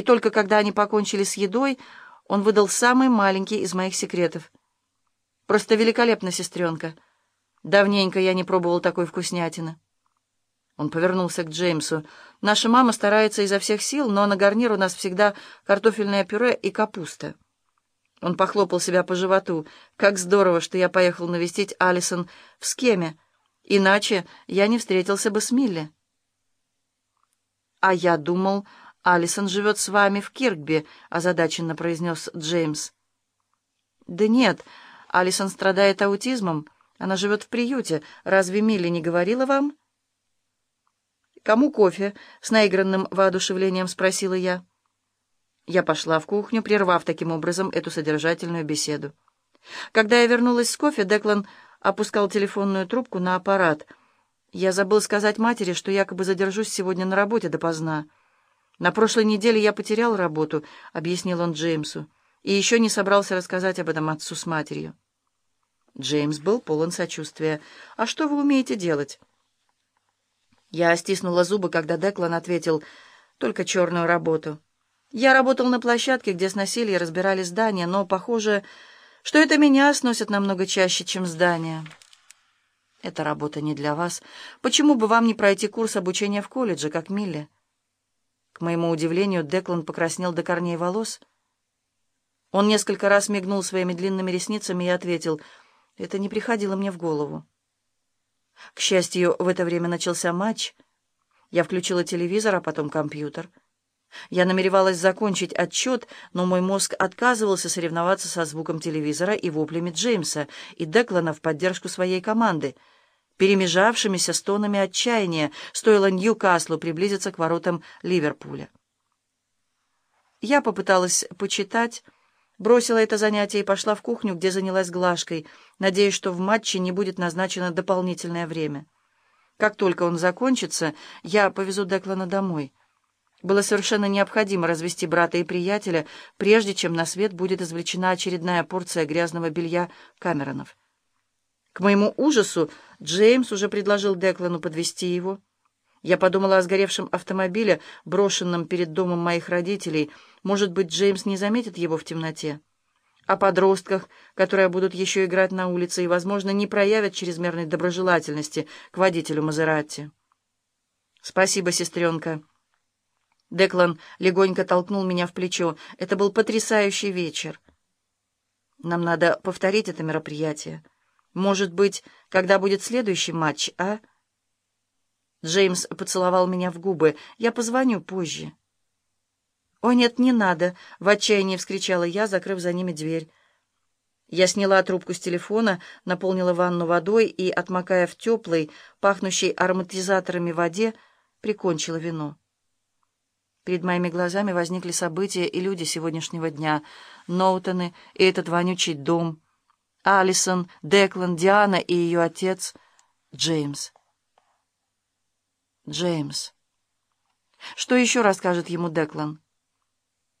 И только когда они покончили с едой, он выдал самый маленький из моих секретов. «Просто великолепно, сестренка. Давненько я не пробовал такой вкуснятины». Он повернулся к Джеймсу. «Наша мама старается изо всех сил, но на гарнир у нас всегда картофельное пюре и капуста». Он похлопал себя по животу. «Как здорово, что я поехал навестить Алисон в Скеме. Иначе я не встретился бы с Милли». «А я думал, Алисон живет с вами в Киркби», — озадаченно произнес Джеймс. «Да нет, Алисон страдает аутизмом. Она живет в приюте. Разве Милли не говорила вам?» «Кому кофе?» — с наигранным воодушевлением спросила я. Я пошла в кухню, прервав таким образом эту содержательную беседу. Когда я вернулась с кофе, Деклан опускал телефонную трубку на аппарат. Я забыл сказать матери, что якобы задержусь сегодня на работе допоздна. «На прошлой неделе я потерял работу», — объяснил он Джеймсу, и еще не собрался рассказать об этом отцу с матерью. Джеймс был полон сочувствия. «А что вы умеете делать?» Я стиснула зубы, когда Деклан ответил «только черную работу». Я работал на площадке, где сносили и разбирали здания, но похоже, что это меня сносят намного чаще, чем здания. Эта работа не для вас. Почему бы вам не пройти курс обучения в колледже, как Милли? К моему удивлению, Деклан покраснел до корней волос. Он несколько раз мигнул своими длинными ресницами и ответил, «Это не приходило мне в голову». К счастью, в это время начался матч. Я включила телевизор, а потом компьютер. Я намеревалась закончить отчет, но мой мозг отказывался соревноваться со звуком телевизора и воплями Джеймса и Деклана в поддержку своей команды, перемежавшимися с тонами отчаяния, стоило Ньюкаслу приблизиться к воротам Ливерпуля. Я попыталась почитать, бросила это занятие и пошла в кухню, где занялась глажкой, надеясь, что в матче не будет назначено дополнительное время. Как только он закончится, я повезу Деклана домой. Было совершенно необходимо развести брата и приятеля, прежде чем на свет будет извлечена очередная порция грязного белья Камеронов. К моему ужасу Джеймс уже предложил Деклану подвести его. Я подумала о сгоревшем автомобиле, брошенном перед домом моих родителей. Может быть, Джеймс не заметит его в темноте. О подростках, которые будут еще играть на улице и, возможно, не проявят чрезмерной доброжелательности к водителю Мазератти. «Спасибо, сестренка». Деклан легонько толкнул меня в плечо. Это был потрясающий вечер. Нам надо повторить это мероприятие. Может быть, когда будет следующий матч, а? Джеймс поцеловал меня в губы. Я позвоню позже. «О, нет, не надо!» — в отчаянии вскричала я, закрыв за ними дверь. Я сняла трубку с телефона, наполнила ванну водой и, отмокая в теплой, пахнущей ароматизаторами воде, прикончила вино. Перед моими глазами возникли события и люди сегодняшнего дня. Ноутоны и этот вонючий дом. Алисон, Деклан, Диана и ее отец Джеймс. Джеймс. Что еще расскажет ему Деклан?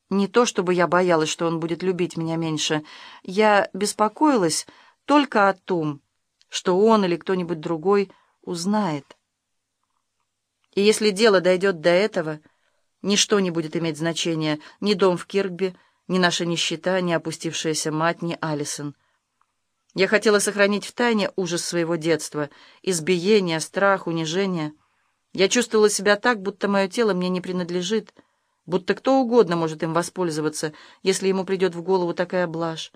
Не то, чтобы я боялась, что он будет любить меня меньше. Я беспокоилась только о том, что он или кто-нибудь другой узнает. И если дело дойдет до этого... Ничто не будет иметь значения, ни дом в Киркби, ни наша нищета, ни опустившаяся мать, ни Алисон. Я хотела сохранить в тайне ужас своего детства, избиение, страх, унижение. Я чувствовала себя так, будто мое тело мне не принадлежит, будто кто угодно может им воспользоваться, если ему придет в голову такая блажь.